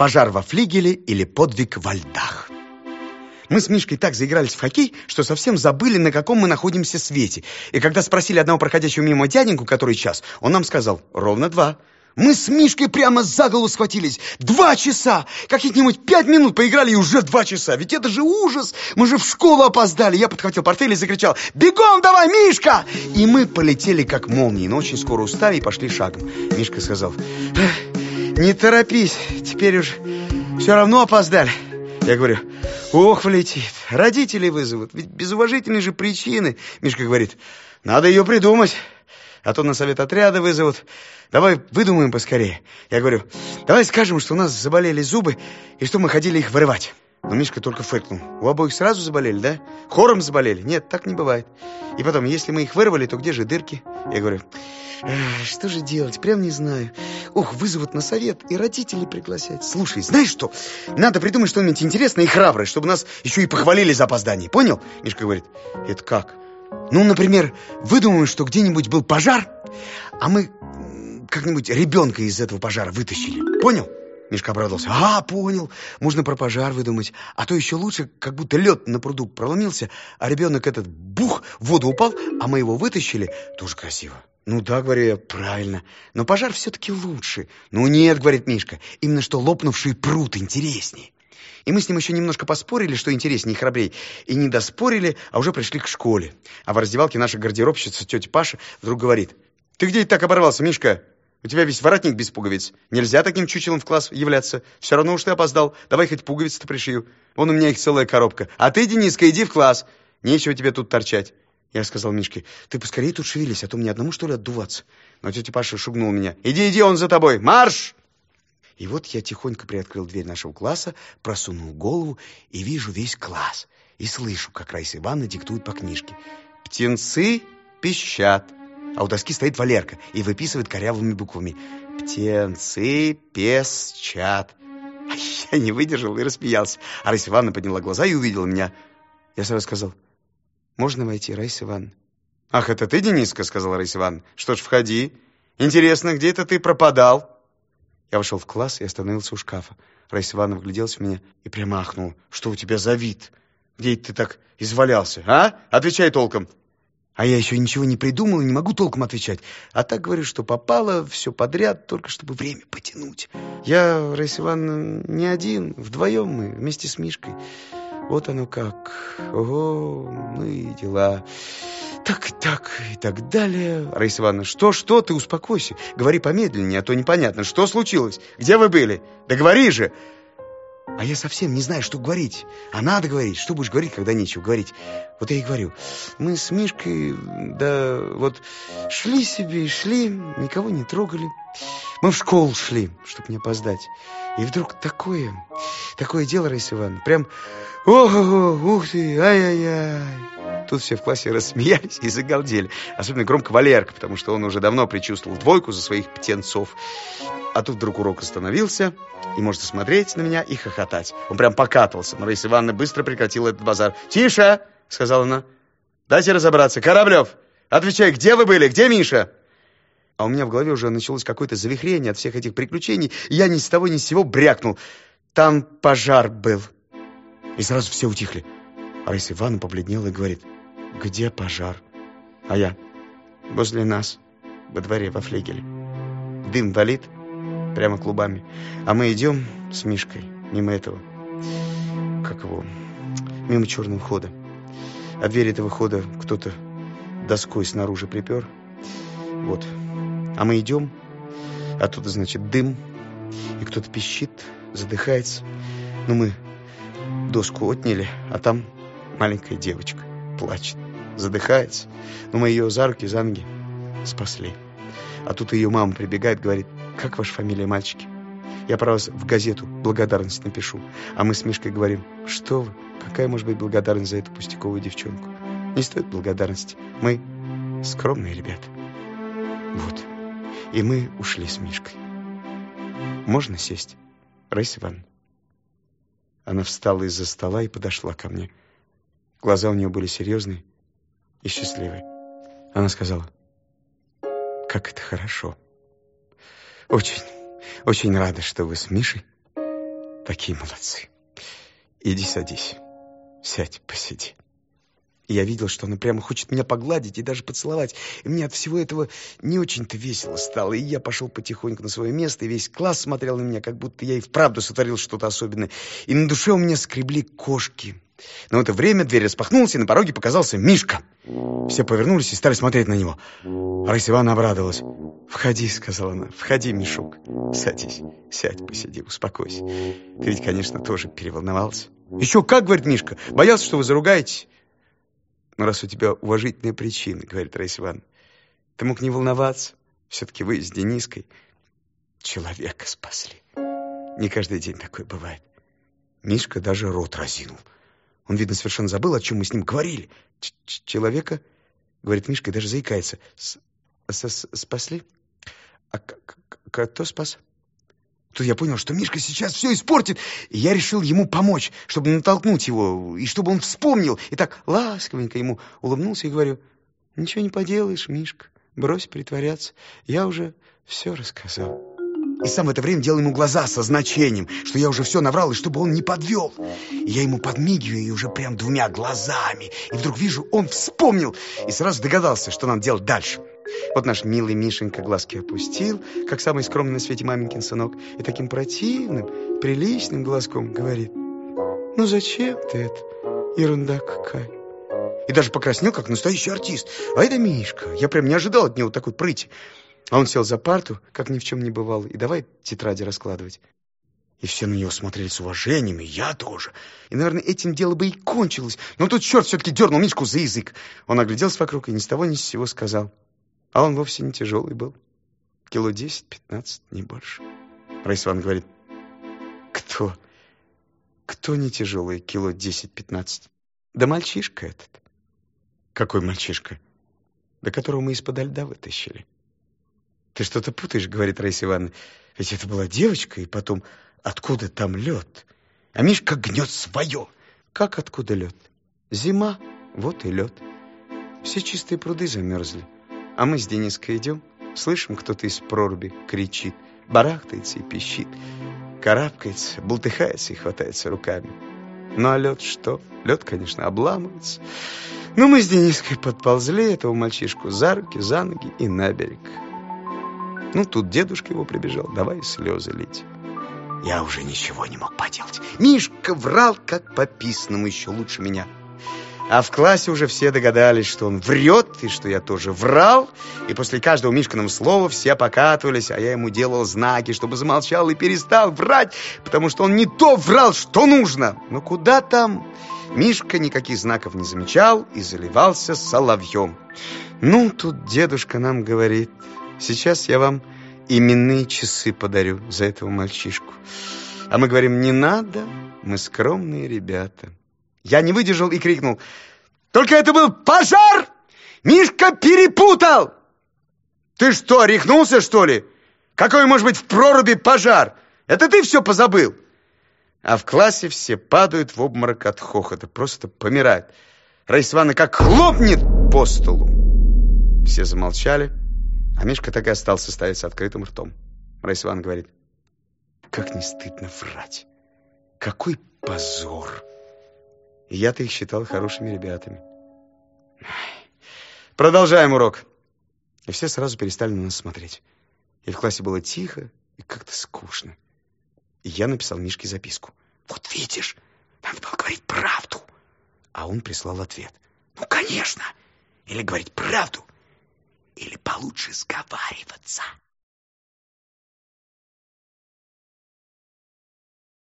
«Пожар во флигеле» или «Подвиг во льдах». Мы с Мишкой так заигрались в хоккей, что совсем забыли, на каком мы находимся свете. И когда спросили одного проходящего мимо дяденьку, который час, он нам сказал «ровно два». Мы с Мишкой прямо за голову схватились. Два часа! Каких-нибудь пять минут поиграли и уже два часа. Ведь это же ужас! Мы же в школу опоздали. Я подхватил портфель и закричал «Бегом давай, Мишка!» И мы полетели как молнии, но очень скоро устали и пошли шагом. Мишка сказал «Не торопись, теперь уж все равно опоздали». Я говорю, ох, влетит, родители вызовут, ведь без уважительной же причины. Мишка говорит, надо ее придумать, а то на совет отряда вызовут. Давай выдумаем поскорее. Я говорю, давай скажем, что у нас заболели зубы и что мы ходили их вырывать. Но Мишка только фыркнул. У обоих сразу заболели, да? Хором заболели? Нет, так не бывает. И потом, если мы их вырвали, то где же дырки? Я говорю, что же делать? Прям не знаю. Ох, вызовут на совет и родителей пригласять. Слушай, знаешь что? Надо придумать что-нибудь интересное и храброе, чтобы нас еще и похвалили за опоздание. Понял? Мишка говорит, это как? Ну, например, выдумаем, что где-нибудь был пожар, а мы как-нибудь ребенка из этого пожара вытащили. Понял? Мишка обрадовался. А, понял. Можно про пожар выдумать. А то еще лучше, как будто лед на пруду проломился, а ребенок этот бух в воду упал, а мы его вытащили. Тоже красиво. Ну да, говорю я, правильно. Но пожар все-таки лучше. Ну нет, говорит Мишка, именно что лопнувший пруд интереснее. И мы с ним еще немножко поспорили, что интереснее и храбрей. И не доспорили, а уже пришли к школе. А в раздевалке наша гардеробщица, тетя Паша, вдруг говорит. Ты где так оборвался, Мишка? У тебя весь воротник без пуговиц. Нельзя таким чучелом в класс являться. Все равно уж ты опоздал. Давай хоть пуговицы-то пришью. Вон у меня их целая коробка. А ты, Дениска, иди в класс. Нечего тебе тут торчать. Я сказал Мишке, ты поскорее тут шевелись, а то мне одному, что ли, отдуваться. Но тетя Паша шугнул меня. Иди, иди, он за тобой. Марш! И вот я тихонько приоткрыл дверь нашего класса, просунул голову и вижу весь класс. И слышу, как Раиса Ивановна диктует по книжке. «Птенцы пищат». А у доски стоит Валерка и выписывает корявыми буквами «Птенцы песчат». А я не выдержал и рассмеялся. А Раиса Ивановна подняла глаза и увидела меня. Я сразу сказал «Можно войти, Раиса Ивановна?» «Ах, это ты, Дениска?» — сказала Раиса Ивановна. «Что ж, входи. Интересно, где это ты пропадал?» Я вошел в класс и остановился у шкафа. Раиса Ивановна вгляделась в меня и прямо ахнула. «Что у тебя за вид? Где ты так извалялся, а? Отвечай толком!» А я еще ничего не придумал и не могу толком отвечать. А так говорю, что попало все подряд, только чтобы время потянуть. Я, Раиса Ивановна, не один, вдвоем мы, вместе с Мишкой. Вот оно как. Ого, ну и дела. Так, так и так далее. Раиса Ивановна, что, что, ты успокойся. Говори помедленнее, а то непонятно. Что случилось? Где вы были? Да говори же. А я совсем не знаю, что говорить. А надо говорить. Что будешь говорить, когда нечего говорить? Вот я и говорю. Мы с Мишкой, да вот, шли себе и шли, никого не трогали. Мы в школу шли, чтобы не опоздать. И вдруг такое, такое дело, Раиса Ивановна, прям, ого, ух ты, ай-яй-яй. Тут все в классе рассмеялись и загалдели. Особенно громко Валерка, потому что он уже давно предчувствовал двойку за своих птенцов. А тут вдруг урок остановился, и можно смотреть на меня и хохотать. Он прям покатывался, но Раиса Ивановна быстро прекратила этот базар. «Тише!» — сказала она. «Дайте разобраться. Кораблев, отвечай, где вы были? Где Миша?» А у меня в голове уже началось какое-то завихрение от всех этих приключений, и я ни с того ни с сего брякнул. Там пожар был. И сразу все утихли. А Раиса Ивановна побледнела и говорит, где пожар? А я, возле нас, во дворе, во флигеле. Дым валит, прямо клубами. А мы идем с Мишкой мимо этого, как его, мимо черного хода. А дверь этого хода кто-то доской снаружи припер. Вот. А мы идем, оттуда, значит, дым, и кто-то пищит, задыхается. Ну, мы доску отняли, а там маленькая девочка плачет, задыхается. Но мы ее за руки, за ноги спасли. А тут ее мама прибегает, говорит, как ваша фамилия, мальчики? Я про вас в газету благодарность напишу. А мы с Мишкой говорим, что вы, какая может быть благодарность за эту пустяковую девчонку? Не стоит благодарности. Мы скромные ребята. Вот. И мы ушли с Мишкой. Можно сесть, Раиса Ивановна? Она встала из-за стола и подошла ко мне. Глаза у нее были серьезные и счастливые. Она сказала, как это хорошо. Очень, очень рада, что вы с Мишей Такие молодцы. Иди садись. Сядь, посиди. И я видел, что она прямо хочет меня погладить и даже поцеловать. И мне от всего этого не очень-то весело стало. И я пошел потихоньку на свое место, и весь класс смотрел на меня, как будто я и вправду сотворил что-то особенное. И на душе у меня скребли кошки. Но в это время дверь распахнулась, и на пороге показался Мишка. Все повернулись и стали смотреть на него. Раиса Ивановна обрадовалась. «Входи», — сказала она, — «входи, Мишук. Садись, сядь, посиди, успокойся». Ты ведь, конечно, тоже переволновался. «Еще как», — говорит Мишка, — «боялся, что вы заругаетесь». «Ну, раз у тебя уважительные причины», — говорит Раиса Ивановна, — «ты мог не волноваться. Все-таки вы с Дениской человека спасли. Не каждый день такое бывает». Мишка даже рот разинул. Он, видно, совершенно забыл, о чем мы с ним говорили. Ч -ч «Человека?» — говорит Мишка и даже заикается. С -с «Спасли? А кто спас?» Тут я понял, что Мишка сейчас все испортит, и я решил ему помочь, чтобы натолкнуть его, и чтобы он вспомнил. И так ласковенько ему улыбнулся и говорю, «Ничего не поделаешь, Мишка, брось притворяться, я уже все рассказал». И сам в это время делал ему глаза со значением, что я уже все наврал, и чтобы он не подвел. И я ему подмигиваю, и уже прям двумя глазами. И вдруг вижу, он вспомнил, и сразу догадался, что надо делать дальше. Вот наш милый Мишенька глазки опустил, как самый скромный на свете маменькин сынок, и таким противным, приличным глазком говорит, «Ну зачем ты это? Ерунда какая!» И даже покраснел, как настоящий артист. А это Мишка. Я прям не ожидал от него такой прыти. А он сел за парту, как ни в чем не бывало, и давай тетради раскладывать. И все на него смотрели с уважением, и я тоже. И, наверное, этим дело бы и кончилось. Но тут черт все-таки дернул Мишку за язык. Он огляделся вокруг и ни с того ни с сего сказал. А он вовсе не тяжелый был. Кило десять-пятнадцать, не больше. Раиса Ивановна говорит, кто? Кто не тяжелый, кило десять-пятнадцать? Да мальчишка этот. Какой мальчишка? До которого мы из-под льда вытащили. Ты что-то путаешь, говорит Раиса Ивановна. Ведь это была девочка, и потом, откуда там лед? А Мишка гнет свое. Как откуда лед? Зима, вот и лед. Все чистые пруды замерзли. А мы с Дениской идем, слышим, кто-то из проруби кричит, барахтается и пищит, карабкается, бултыхается и хватается руками. Ну а лед что? Лед, конечно, обламывается. Но мы с Дениской подползли этого мальчишку за руки, за ноги и на берег. Ну, тут дедушка его прибежал, давай слезы лить. Я уже ничего не мог поделать. Мишка врал, как по писному, еще лучше меня. А в классе уже все догадались, что он врет, и что я тоже врал. И после каждого Мишкиного слова все покатывались, а я ему делал знаки, чтобы замолчал и перестал врать, потому что он не то врал, что нужно. Но куда там? Мишка никаких знаков не замечал и заливался соловьем. Ну, тут дедушка нам говорит, сейчас я вам именные часы подарю за этого мальчишку. А мы говорим, не надо, мы скромные ребята. Я не выдержал и крикнул. «Только это был пожар! Мишка перепутал!» «Ты что, рехнулся, что ли? Какой может быть в проруби пожар? Это ты все позабыл?» А в классе все падают в обморок от хохота, просто помирают. Раиса Ивановна как хлопнет по столу. Все замолчали, а Мишка так и остался стоять с открытым ртом. Раиса Ивановна говорит, как не стыдно врать. Какой позор! Я-то их считал хорошими ребятами. Продолжаем урок. И все сразу перестали на нас смотреть. И в классе было тихо и как-то скучно. И я написал Мишке записку. «Вот видишь, надо было говорить правду». А он прислал ответ. «Ну, конечно! Или говорить правду, или получше сговариваться».